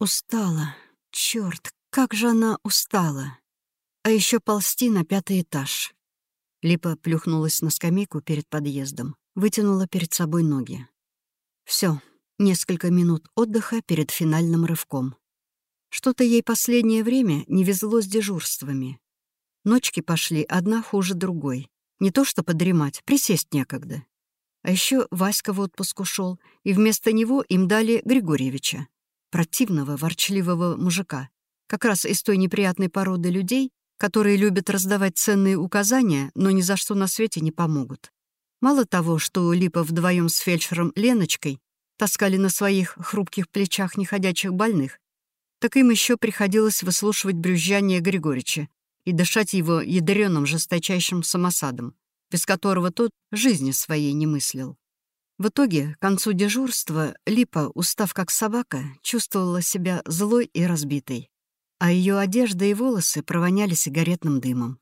Устала. Черт, как же она устала. А еще ползти на пятый этаж. Липа плюхнулась на скамейку перед подъездом, вытянула перед собой ноги. Все, несколько минут отдыха перед финальным рывком. Что-то ей последнее время не везло с дежурствами. Ночки пошли одна хуже другой. Не то что подремать, присесть некогда. А еще Васька в отпуск ушел, и вместо него им дали Григорьевича, противного, ворчливого мужика, как раз из той неприятной породы людей, которые любят раздавать ценные указания, но ни за что на свете не помогут. Мало того, что Липа вдвоем с фельдшером Леночкой таскали на своих хрупких плечах неходячих больных, так им еще приходилось выслушивать брюзжание Григорича и дышать его ядреным жесточайшим самосадом, без которого тот жизни своей не мыслил. В итоге, к концу дежурства, Липа, устав как собака, чувствовала себя злой и разбитой а ее одежда и волосы провоняли сигаретным дымом.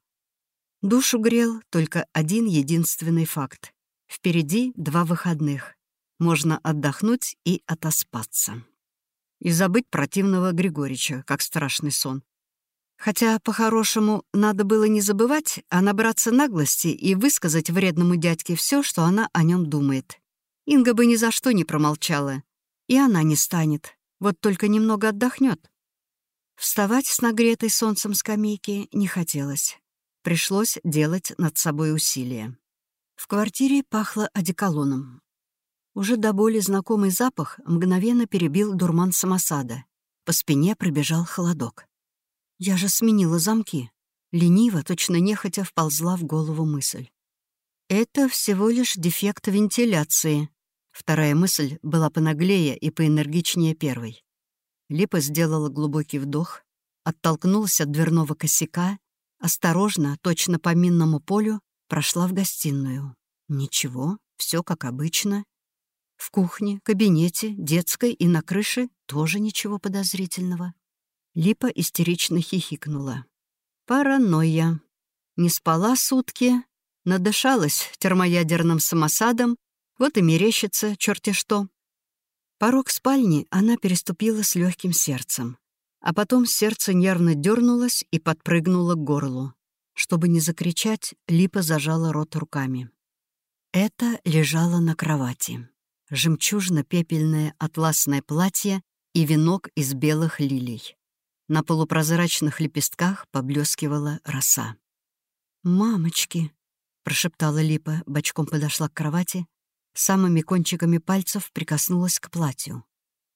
Душу грел только один единственный факт. Впереди два выходных. Можно отдохнуть и отоспаться. И забыть противного Григорича, как страшный сон. Хотя, по-хорошему, надо было не забывать, а набраться наглости и высказать вредному дядьке все, что она о нем думает. Инга бы ни за что не промолчала. И она не станет. Вот только немного отдохнет. Вставать с нагретой солнцем скамейки не хотелось. Пришлось делать над собой усилия. В квартире пахло одеколоном. Уже до боли знакомый запах мгновенно перебил дурман самосада. По спине пробежал холодок. Я же сменила замки. Лениво, точно нехотя, вползла в голову мысль. Это всего лишь дефект вентиляции. Вторая мысль была понаглее и поэнергичнее первой. Липа сделала глубокий вдох, оттолкнулась от дверного косяка, осторожно, точно по минному полю, прошла в гостиную. Ничего, все как обычно. В кухне, кабинете, детской и на крыше тоже ничего подозрительного. Липа истерично хихикнула. Паранойя. Не спала сутки, надышалась термоядерным самосадом, вот и мерещится черти что. Порог спальни она переступила с легким сердцем, а потом сердце нервно дернулось и подпрыгнуло к горлу. Чтобы не закричать, Липа зажала рот руками. Это лежало на кровати. Жемчужно-пепельное атласное платье и венок из белых лилий. На полупрозрачных лепестках поблескивала роса. «Мамочки!» — прошептала Липа, бочком подошла к кровати самыми кончиками пальцев прикоснулась к платью.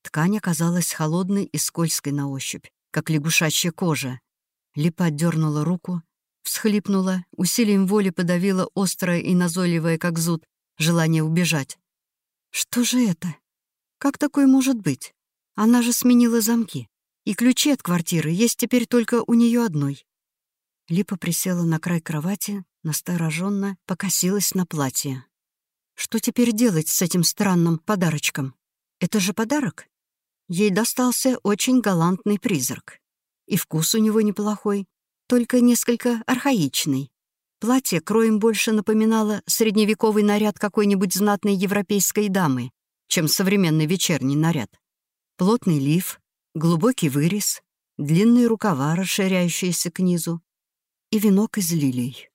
Ткань оказалась холодной и скользкой на ощупь, как лягушачья кожа. Липа отдернула руку, всхлипнула, усилием воли подавила острое и назойливое, как зуд, желание убежать. Что же это? Как такое может быть? Она же сменила замки. И ключи от квартиры есть теперь только у нее одной. Липа присела на край кровати, настороженно покосилась на платье. Что теперь делать с этим странным подарочком? Это же подарок? Ей достался очень галантный призрак. И вкус у него неплохой, только несколько архаичный. Платье кроем больше напоминало средневековый наряд какой-нибудь знатной европейской дамы, чем современный вечерний наряд. Плотный лиф, глубокий вырез, длинные рукава, расширяющиеся к низу, и венок из лилий.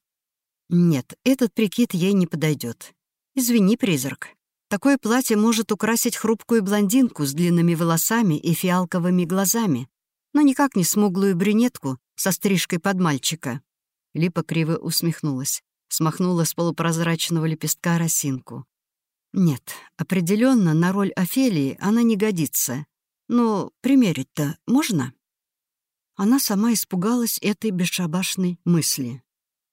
Нет, этот прикид ей не подойдет. «Извини, призрак. Такое платье может украсить хрупкую блондинку с длинными волосами и фиалковыми глазами, но никак не смуглую брюнетку со стрижкой под мальчика». Липа криво усмехнулась, смахнула с полупрозрачного лепестка росинку. «Нет, определенно на роль Офелии она не годится. Но примерить-то можно?» Она сама испугалась этой бесшабашной мысли.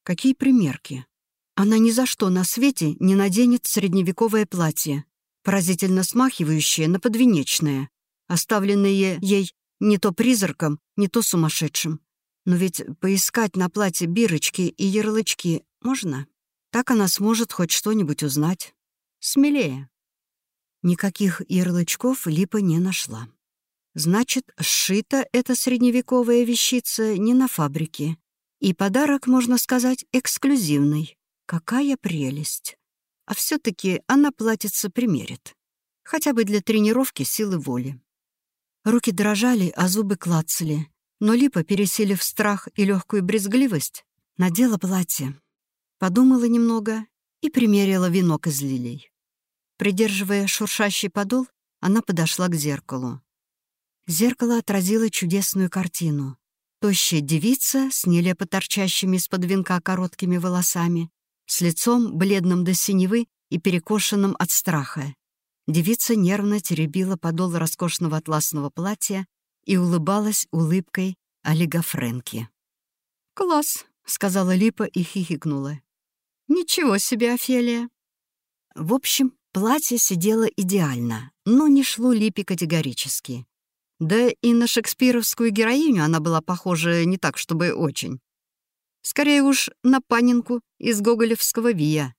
«Какие примерки? Она ни за что на свете не наденет средневековое платье, поразительно смахивающее на подвенечное, оставленное ей не то призраком, не то сумасшедшим. Но ведь поискать на платье бирочки и ярлычки можно? Так она сможет хоть что-нибудь узнать. Смелее. Никаких ярлычков Липа не нашла. Значит, сшита эта средневековая вещица не на фабрике. И подарок, можно сказать, эксклюзивный. Какая прелесть! А все таки она платьице примерит. Хотя бы для тренировки силы воли. Руки дрожали, а зубы клацали. Но Липа, пересилив страх и легкую брезгливость, надела платье. Подумала немного и примерила венок из лилий. Придерживая шуршащий подол, она подошла к зеркалу. Зеркало отразило чудесную картину. Тощая девица с нелепо торчащими из-под венка короткими волосами, с лицом бледным до синевы и перекошенным от страха. Девица нервно теребила подол роскошного атласного платья и улыбалась улыбкой Олега Фрэнки. «Класс», — сказала Липа и хихикнула. «Ничего себе, Офелия!» В общем, платье сидело идеально, но не шло Липе категорически. Да и на шекспировскую героиню она была похожа не так, чтобы очень. Скорее уж на панинку из гоголевского вия.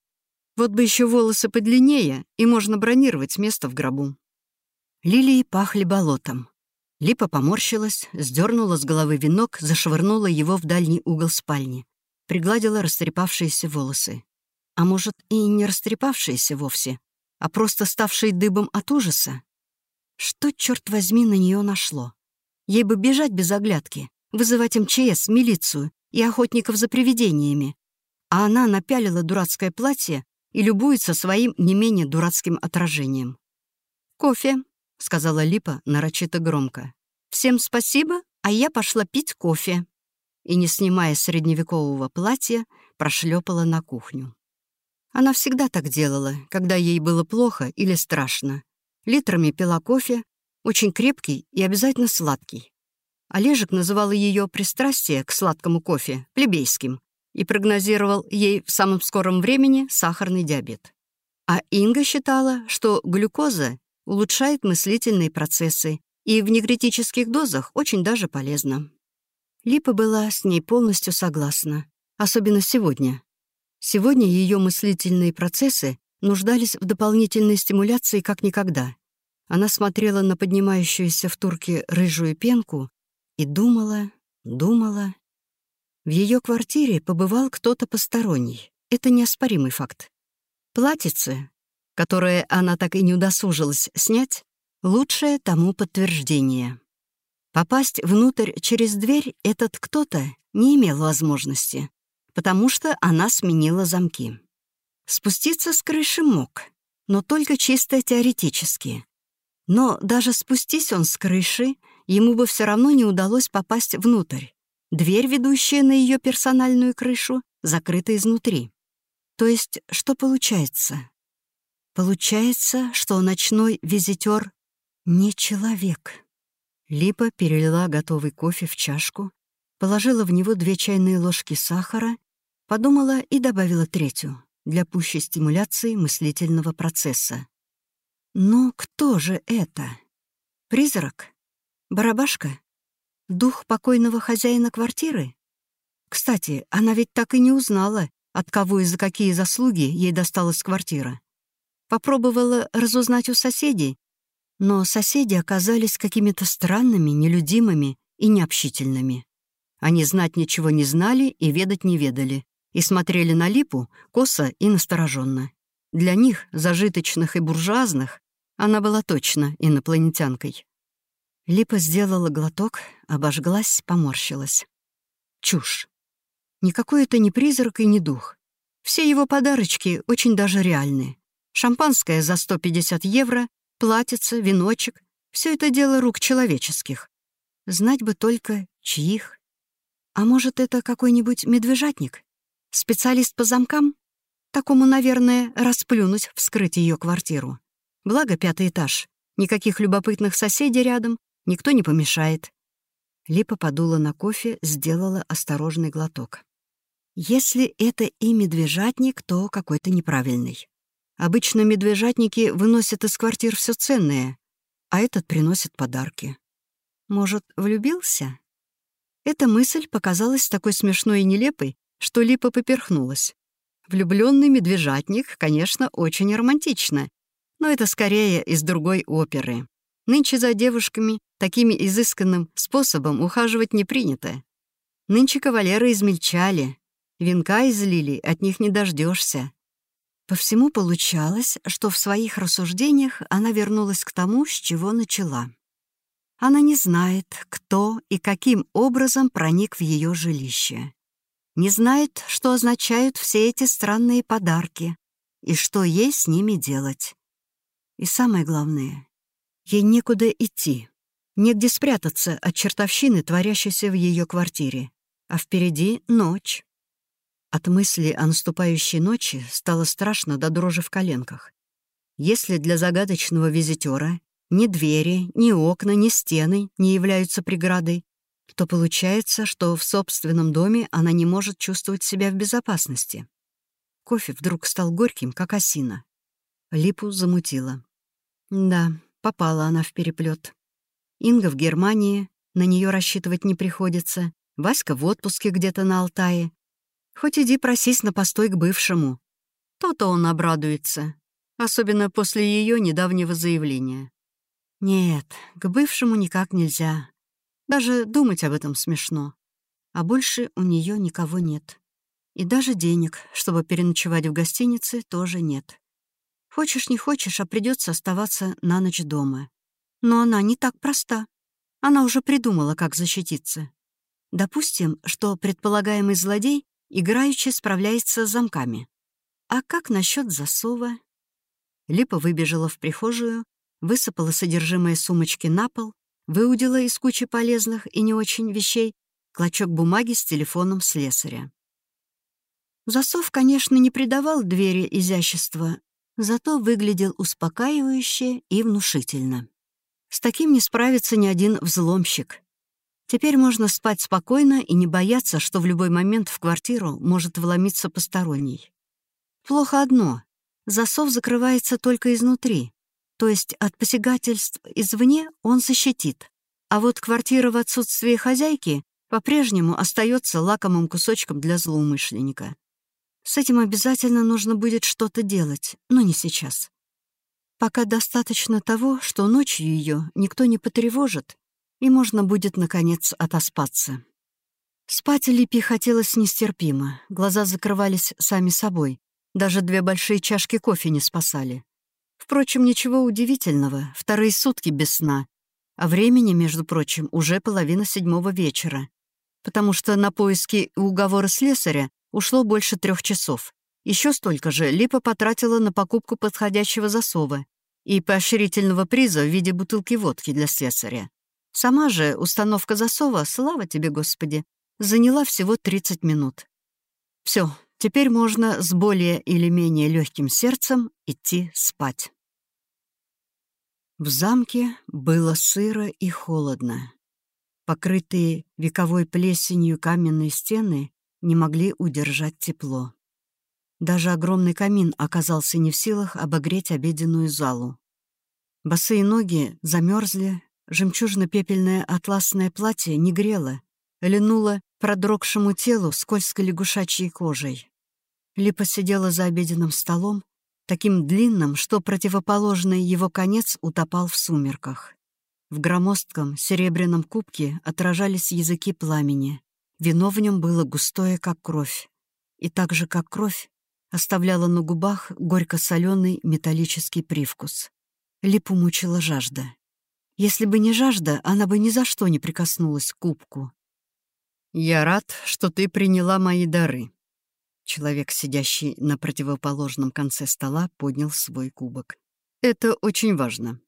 Вот бы еще волосы подлиннее, и можно бронировать место в гробу. Лилии пахли болотом. Липа поморщилась, сдернула с головы венок, зашвырнула его в дальний угол спальни. Пригладила растрепавшиеся волосы. А может, и не растрепавшиеся вовсе, а просто ставшие дыбом от ужаса? Что, черт возьми, на нее нашло? Ей бы бежать без оглядки, вызывать МЧС, милицию и охотников за привидениями. А она напялила дурацкое платье и любуется своим не менее дурацким отражением. «Кофе», — сказала Липа нарочито громко. «Всем спасибо, а я пошла пить кофе». И, не снимая средневекового платья, прошлепала на кухню. Она всегда так делала, когда ей было плохо или страшно. Литрами пила кофе, очень крепкий и обязательно сладкий. Олежек называл ее пристрастие к сладкому кофе плебейским и прогнозировал ей в самом скором времени сахарный диабет. А Инга считала, что глюкоза улучшает мыслительные процессы и в негритических дозах очень даже полезна. Липа была с ней полностью согласна, особенно сегодня. Сегодня ее мыслительные процессы нуждались в дополнительной стимуляции как никогда. Она смотрела на поднимающуюся в турке рыжую пенку и думала, думала. В ее квартире побывал кто-то посторонний. Это неоспоримый факт. Платьице, которое она так и не удосужилась снять, лучшее тому подтверждение. Попасть внутрь через дверь этот кто-то не имел возможности, потому что она сменила замки. Спуститься с крыши мог, но только чисто теоретически. Но даже спустись он с крыши, ему бы все равно не удалось попасть внутрь. Дверь, ведущая на ее персональную крышу, закрыта изнутри. То есть, что получается? Получается, что ночной визитер не человек. Липа перелила готовый кофе в чашку, положила в него две чайные ложки сахара, подумала и добавила третью для пущей стимуляции мыслительного процесса. Но кто же это? Призрак? Барабашка? Дух покойного хозяина квартиры? Кстати, она ведь так и не узнала, от кого и за какие заслуги ей досталась квартира. Попробовала разузнать у соседей, но соседи оказались какими-то странными, нелюдимыми и необщительными. Они знать ничего не знали и ведать не ведали, и смотрели на Липу косо и настороженно. Для них, зажиточных и буржуазных, она была точно инопланетянкой. Липа сделала глоток, обожглась, поморщилась. Чушь. Никакой это не призрак и не дух. Все его подарочки очень даже реальны. Шампанское за 150 евро, платьице, веночек — все это дело рук человеческих. Знать бы только, чьих. А может, это какой-нибудь медвежатник? Специалист по замкам? Такому, наверное, расплюнуть, вскрыть ее квартиру. Благо, пятый этаж. Никаких любопытных соседей рядом, никто не помешает. Липа подула на кофе, сделала осторожный глоток. Если это и медвежатник, то какой-то неправильный. Обычно медвежатники выносят из квартир все ценное, а этот приносит подарки. Может, влюбился? Эта мысль показалась такой смешной и нелепой, что Липа поперхнулась. Влюбленный медвежатник, конечно, очень романтично, но это скорее из другой оперы. Нынче за девушками такими изысканным способом ухаживать не принято. Нынче кавалеры измельчали, венка излили, от них не дождешься. По всему получалось, что в своих рассуждениях она вернулась к тому, с чего начала. Она не знает, кто и каким образом проник в ее жилище. Не знает, что означают все эти странные подарки и что ей с ними делать. И самое главное, ей некуда идти, негде спрятаться от чертовщины, творящейся в ее квартире. А впереди ночь. От мысли о наступающей ночи стало страшно до дрожи в коленках. Если для загадочного визитера ни двери, ни окна, ни стены не являются преградой, то получается, что в собственном доме она не может чувствовать себя в безопасности. Кофе вдруг стал горьким, как осина. Липу замутила. Да, попала она в переплет. Инга в Германии, на нее рассчитывать не приходится. Васька в отпуске где-то на Алтае. Хоть иди просись на постой к бывшему. То-то он обрадуется, особенно после ее недавнего заявления. Нет, к бывшему никак нельзя. Даже думать об этом смешно. А больше у нее никого нет. И даже денег, чтобы переночевать в гостинице, тоже нет. Хочешь не хочешь, а придется оставаться на ночь дома. Но она не так проста. Она уже придумала, как защититься. Допустим, что предполагаемый злодей играючи справляется с замками. А как насчет засова? Липа выбежала в прихожую, высыпала содержимое сумочки на пол, выудила из кучи полезных и не очень вещей клочок бумаги с телефоном слесаря. Засов, конечно, не придавал двери изящества, зато выглядел успокаивающе и внушительно. С таким не справится ни один взломщик. Теперь можно спать спокойно и не бояться, что в любой момент в квартиру может вломиться посторонний. Плохо одно — засов закрывается только изнутри, то есть от посягательств извне он защитит, а вот квартира в отсутствии хозяйки по-прежнему остается лакомым кусочком для злоумышленника. С этим обязательно нужно будет что-то делать, но не сейчас. Пока достаточно того, что ночью ее никто не потревожит, и можно будет, наконец, отоспаться. Спать Липи хотелось нестерпимо, глаза закрывались сами собой, даже две большие чашки кофе не спасали. Впрочем, ничего удивительного, вторые сутки без сна, а времени, между прочим, уже половина седьмого вечера, потому что на поиски и уговоры слесаря ушло больше трех часов. Еще столько же Липа потратила на покупку подходящего засова и поощрительного приза в виде бутылки водки для слесаря. Сама же установка засова, слава тебе, Господи, заняла всего 30 минут. Все, теперь можно с более или менее легким сердцем идти спать. В замке было сыро и холодно. Покрытые вековой плесенью каменные стены не могли удержать тепло. Даже огромный камин оказался не в силах обогреть обеденную залу. Босые ноги замерзли, жемчужно-пепельное атласное платье не грело, линуло продрогшему телу скользкой лягушачьей кожей. Липа сидела за обеденным столом, таким длинным, что противоположный его конец утопал в сумерках. В громоздком серебряном кубке отражались языки пламени. Вино в нем было густое, как кровь. И так же, как кровь, оставляло на губах горько-соленый металлический привкус. Липу мучила жажда. Если бы не жажда, она бы ни за что не прикоснулась к кубку. «Я рад, что ты приняла мои дары». Человек, сидящий на противоположном конце стола, поднял свой кубок. «Это очень важно».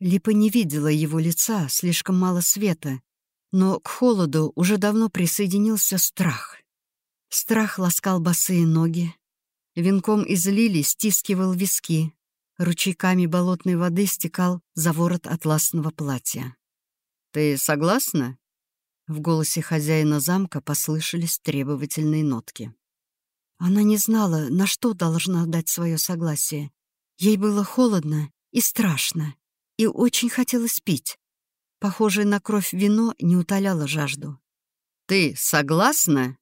Липа не видела его лица, слишком мало света, но к холоду уже давно присоединился страх. Страх ласкал босые ноги, венком из лилий стискивал виски, ручейками болотной воды стекал за ворот атласного платья. «Ты согласна?» В голосе хозяина замка послышались требовательные нотки. Она не знала, на что должна дать свое согласие. Ей было холодно и страшно, и очень хотелось пить. Похожее на кровь вино не утоляло жажду. «Ты согласна?»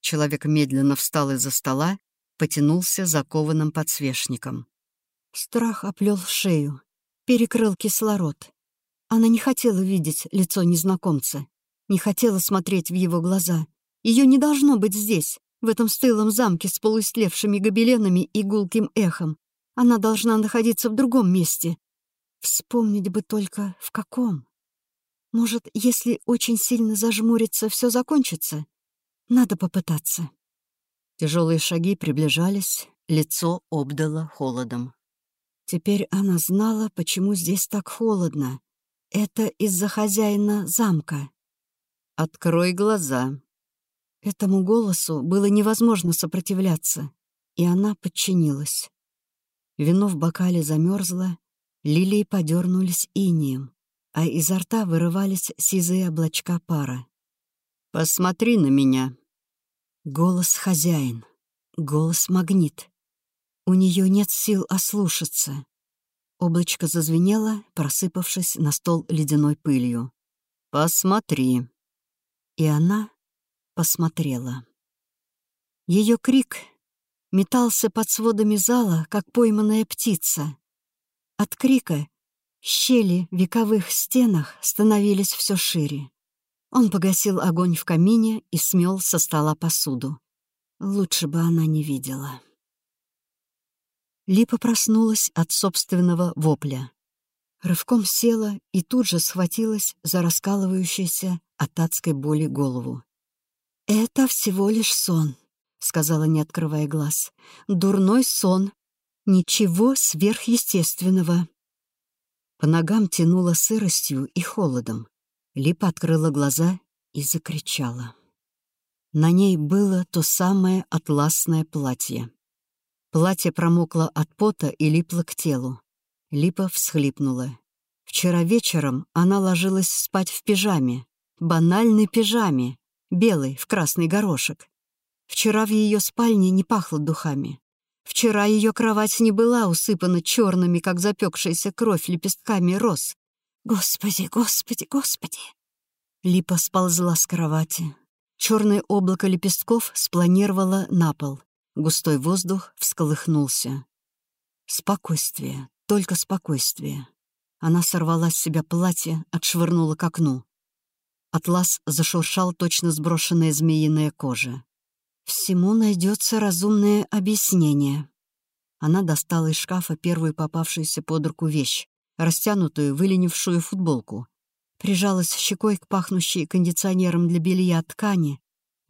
Человек медленно встал из-за стола, потянулся закованным подсвечником. Страх оплел шею, перекрыл кислород. Она не хотела видеть лицо незнакомца, не хотела смотреть в его глаза. Ее не должно быть здесь, в этом стылом замке с полуистлевшими гобеленами и гулким эхом. Она должна находиться в другом месте. Вспомнить бы только, в каком. Может, если очень сильно зажмуриться, все закончится? Надо попытаться. Тяжелые шаги приближались, лицо обдало холодом. Теперь она знала, почему здесь так холодно. Это из-за хозяина замка. «Открой глаза». Этому голосу было невозможно сопротивляться, и она подчинилась. Вино в бокале замерзло, лилии подернулись инием, а изо рта вырывались сизые облачка пара. «Посмотри на меня!» Голос хозяин, голос магнит. У нее нет сил ослушаться. Облачко зазвенело, просыпавшись на стол ледяной пылью. «Посмотри!» И она посмотрела. Ее крик метался под сводами зала, как пойманная птица. От крика щели в вековых стенах становились все шире. Он погасил огонь в камине и смел со стола посуду. Лучше бы она не видела. Липа проснулась от собственного вопля. Рывком села и тут же схватилась за раскалывающуюся от адской боли голову. «Это всего лишь сон», — сказала, не открывая глаз. «Дурной сон. Ничего сверхъестественного». По ногам тянуло сыростью и холодом. Липа открыла глаза и закричала. На ней было то самое атласное платье. Платье промокло от пота и липло к телу. Липа всхлипнула. Вчера вечером она ложилась спать в пижаме. Банальной пижаме. Белой, в красный горошек. Вчера в ее спальне не пахло духами. Вчера ее кровать не была усыпана черными, как запекшаяся кровь, лепестками роз. Господи, господи, господи! Липа сползла с кровати. Черное облако лепестков спланировало на пол. Густой воздух всколыхнулся. Спокойствие, только спокойствие. Она сорвала с себя платье, отшвырнула к окну. Атлас зашуршал точно сброшенная змеиная кожа. Всему найдется разумное объяснение. Она достала из шкафа первую попавшуюся под руку вещь, растянутую, выленившую футболку. Прижалась щекой к пахнущей кондиционером для белья ткани,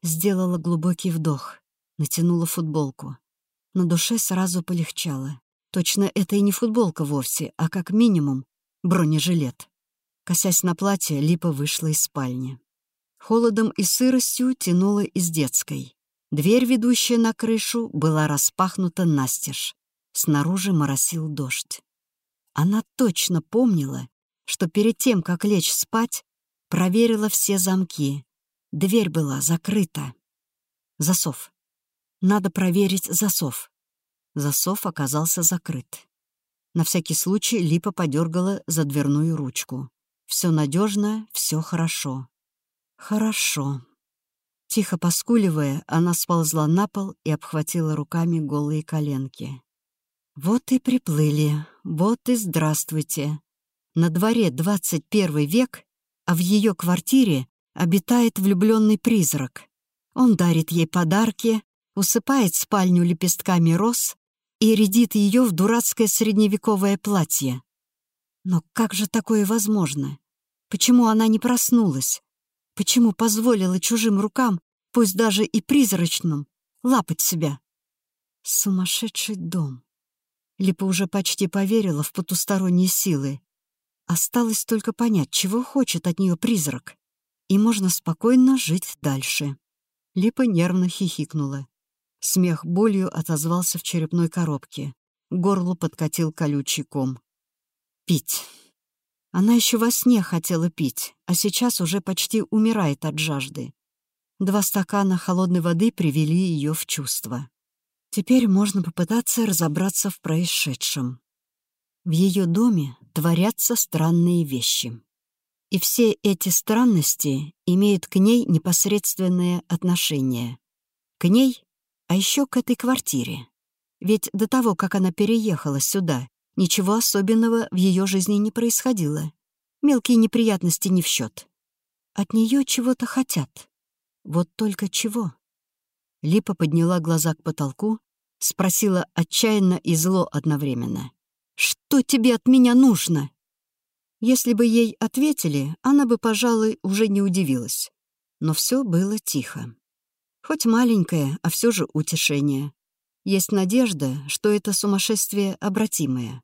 сделала глубокий вдох, натянула футболку. На душе сразу полегчало. Точно это и не футболка вовсе, а как минимум бронежилет. Косясь на платье, Липа вышла из спальни. Холодом и сыростью тянула из детской. Дверь, ведущая на крышу, была распахнута настежь. Снаружи моросил дождь. Она точно помнила, что перед тем, как лечь спать, проверила все замки. Дверь была закрыта. Засов. Надо проверить засов. Засов оказался закрыт. На всякий случай Липа подергала за дверную ручку. Все надежно, все хорошо. Хорошо. Тихо поскуливая, она сползла на пол и обхватила руками голые коленки. Вот и приплыли, вот и здравствуйте. На дворе 21 век, а в ее квартире обитает влюбленный призрак. Он дарит ей подарки, усыпает спальню лепестками роз и рядит ее в дурацкое средневековое платье. Но как же такое возможно? Почему она не проснулась? Почему позволила чужим рукам, пусть даже и призрачным, лапать себя? Сумасшедший дом. Липа уже почти поверила в потусторонние силы. Осталось только понять, чего хочет от нее призрак. И можно спокойно жить дальше. Липа нервно хихикнула. Смех болью отозвался в черепной коробке. Горло подкатил колючий ком. Пить. Она еще во сне хотела пить, а сейчас уже почти умирает от жажды. Два стакана холодной воды привели ее в чувство. Теперь можно попытаться разобраться в происшедшем. В ее доме творятся странные вещи. И все эти странности имеют к ней непосредственное отношение. К ней а еще к этой квартире. Ведь до того, как она переехала сюда, ничего особенного в ее жизни не происходило. Мелкие неприятности не в счет. От нее чего-то хотят. Вот только чего. Липа подняла глаза к потолку, спросила отчаянно и зло одновременно. «Что тебе от меня нужно?» Если бы ей ответили, она бы, пожалуй, уже не удивилась. Но все было тихо. Хоть маленькое, а все же утешение. Есть надежда, что это сумасшествие обратимое.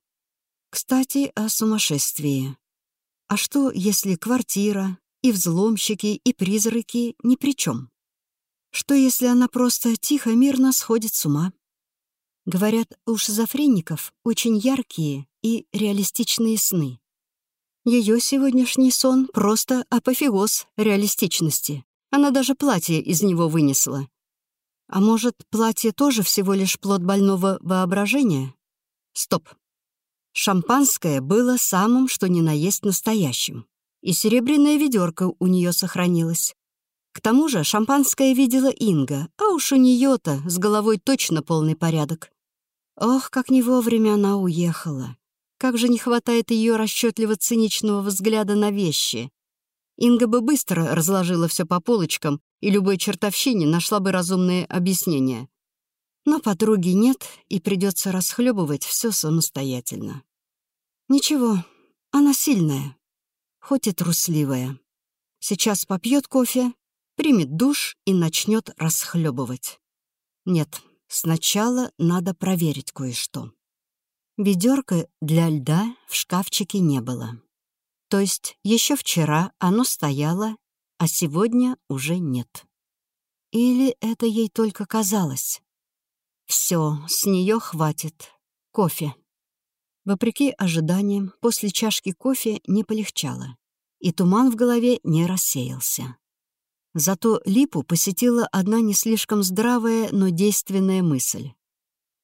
Кстати, о сумасшествии. А что, если квартира, и взломщики, и призраки ни при чем? Что, если она просто тихо-мирно сходит с ума? Говорят, у шизофреников очень яркие и реалистичные сны. Ее сегодняшний сон — просто апофеоз реалистичности. Она даже платье из него вынесла. А может, платье тоже всего лишь плод больного воображения? Стоп. Шампанское было самым, что ни на есть настоящим. И серебряная ведерко у нее сохранилось. К тому же шампанское видела Инга, а уж у нее-то с головой точно полный порядок. Ох, как не вовремя она уехала. Как же не хватает ее расчетливо-циничного взгляда на вещи. Инга бы быстро разложила все по полочкам, и любой чертовщине нашла бы разумное объяснение. Но подруги нет, и придется расхлебывать все самостоятельно. Ничего, она сильная, хоть и трусливая. Сейчас попьет кофе, примет душ и начнет расхлебывать. Нет, сначала надо проверить кое-что. Ведерка для льда в шкафчике не было. То есть еще вчера оно стояло, а сегодня уже нет. Или это ей только казалось? Все, с нее хватит. Кофе. Вопреки ожиданиям, после чашки кофе не полегчало, и туман в голове не рассеялся. Зато Липу посетила одна не слишком здравая, но действенная мысль.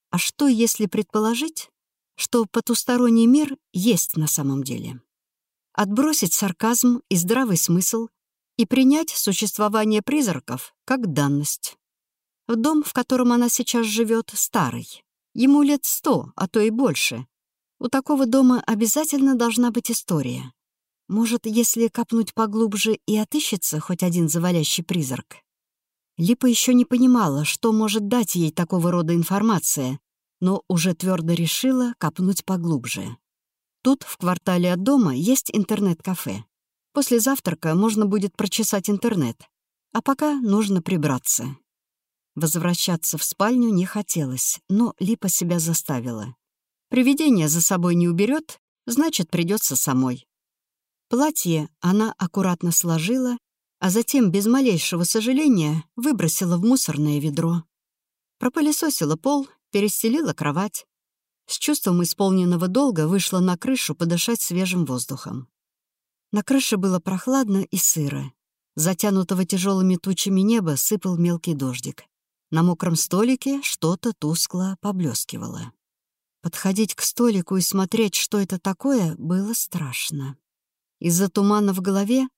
А что, если предположить, что потусторонний мир есть на самом деле. Отбросить сарказм и здравый смысл и принять существование призраков как данность. В дом, в котором она сейчас живет, старый. Ему лет сто, а то и больше. У такого дома обязательно должна быть история. Может, если копнуть поглубже и отыщется хоть один завалящий призрак? Липа еще не понимала, что может дать ей такого рода информация, но уже твердо решила копнуть поглубже. Тут, в квартале от дома, есть интернет-кафе. После завтрака можно будет прочесать интернет, а пока нужно прибраться. Возвращаться в спальню не хотелось, но Липа себя заставила. Привидение за собой не уберет, значит, придется самой. Платье она аккуратно сложила, а затем без малейшего сожаления выбросила в мусорное ведро. Пропылесосила пол перестелила кровать. С чувством исполненного долга вышла на крышу подышать свежим воздухом. На крыше было прохладно и сыро. Затянутого тяжелыми тучами неба сыпал мелкий дождик. На мокром столике что-то тускло поблескивало. Подходить к столику и смотреть, что это такое, было страшно. Из-за тумана в голове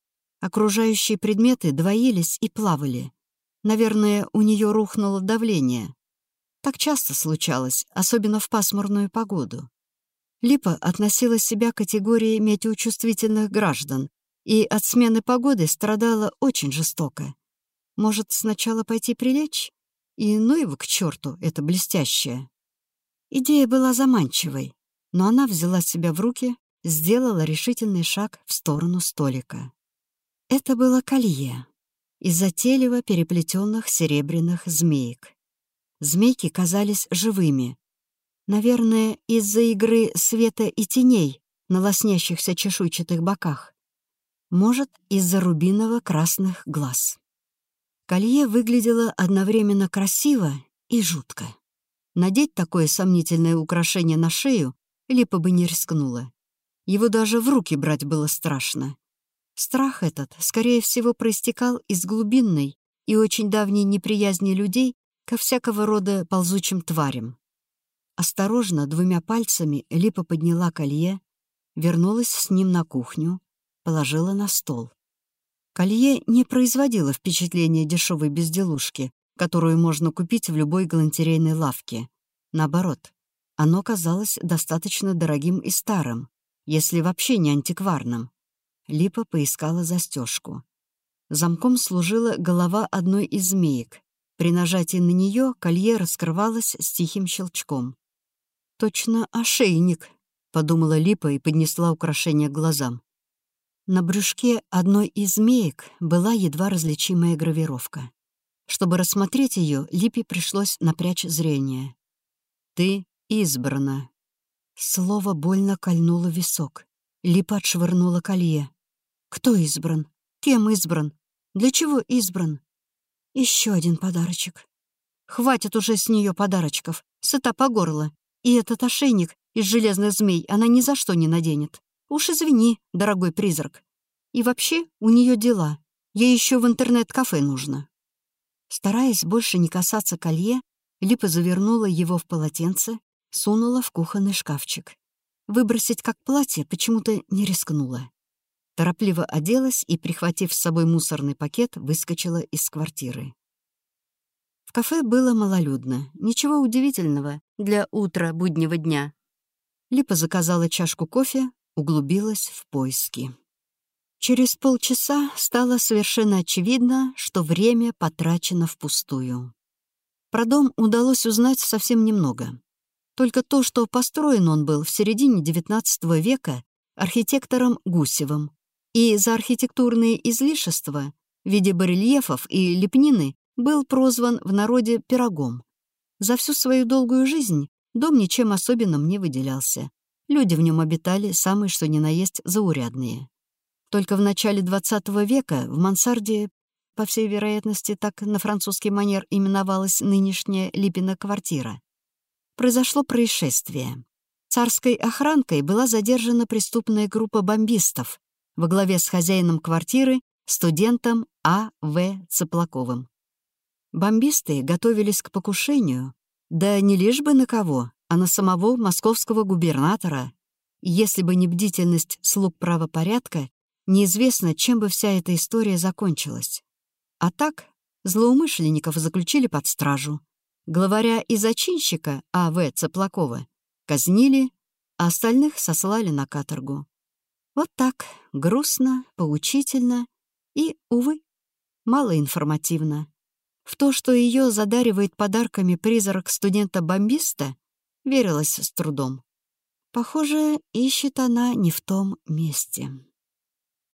окружающие предметы двоились и плавали. Наверное, у нее рухнуло давление. Так часто случалось, особенно в пасмурную погоду. Липа относила себя к категории метеочувствительных граждан и от смены погоды страдала очень жестоко. Может, сначала пойти прилечь? И ну его к черту, это блестящее. Идея была заманчивой, но она взяла себя в руки, сделала решительный шаг в сторону столика. Это было колье из затейливо переплетенных серебряных змеек. Змейки казались живыми. Наверное, из-за игры света и теней на лоснящихся чешуйчатых боках. Может, из-за рубиново-красных глаз. Колье выглядело одновременно красиво и жутко. Надеть такое сомнительное украшение на шею Липа бы не рискнула. Его даже в руки брать было страшно. Страх этот, скорее всего, проистекал из глубинной и очень давней неприязни людей ко всякого рода ползучим тварям. Осторожно, двумя пальцами, Липа подняла колье, вернулась с ним на кухню, положила на стол. Колье не производило впечатления дешевой безделушки, которую можно купить в любой галантерейной лавке. Наоборот, оно казалось достаточно дорогим и старым, если вообще не антикварным. Липа поискала застежку. Замком служила голова одной из змеек, при нажатии на нее колье раскрывалось с тихим щелчком. «Точно ошейник», — подумала Липа и поднесла украшение к глазам. На брюшке одной из змеек была едва различимая гравировка. Чтобы рассмотреть ее, Липе пришлось напрячь зрение. «Ты избрана». Слово больно кольнуло висок. Липа отшвырнула колье. «Кто избран? Кем избран? Для чего избран?» Еще один подарочек. Хватит уже с нее подарочков. Сыта по горло. И этот ошейник из железных змей она ни за что не наденет. Уж извини, дорогой призрак. И вообще у нее дела. Ей еще в интернет-кафе нужно. Стараясь больше не касаться колье, Липа завернула его в полотенце, сунула в кухонный шкафчик. Выбросить как платье почему-то не рискнула. Торопливо оделась и, прихватив с собой мусорный пакет, выскочила из квартиры. В кафе было малолюдно. Ничего удивительного для утра буднего дня. Липа заказала чашку кофе, углубилась в поиски. Через полчаса стало совершенно очевидно, что время потрачено впустую. Про дом удалось узнать совсем немного. Только то, что построен он был в середине XIX века архитектором Гусевым, и за архитектурные излишества в виде барельефов и лепнины был прозван в народе «пирогом». За всю свою долгую жизнь дом ничем особенным не выделялся. Люди в нем обитали самые что ни на есть заурядные. Только в начале XX века в мансарде, по всей вероятности, так на французский манер именовалась нынешняя Липина квартира, произошло происшествие. Царской охранкой была задержана преступная группа бомбистов во главе с хозяином квартиры, студентом А. В. Цыплаковым. Бомбисты готовились к покушению, да не лишь бы на кого, а на самого московского губернатора. Если бы не бдительность слуг правопорядка, неизвестно, чем бы вся эта история закончилась. А так, злоумышленников заключили под стражу. Главаря и зачинщика А.В. Цыплакова казнили, а остальных сослали на каторгу. Вот так, грустно, поучительно и, увы, малоинформативно. В то, что ее задаривает подарками призрак студента-бомбиста, верилось с трудом. Похоже, ищет она не в том месте.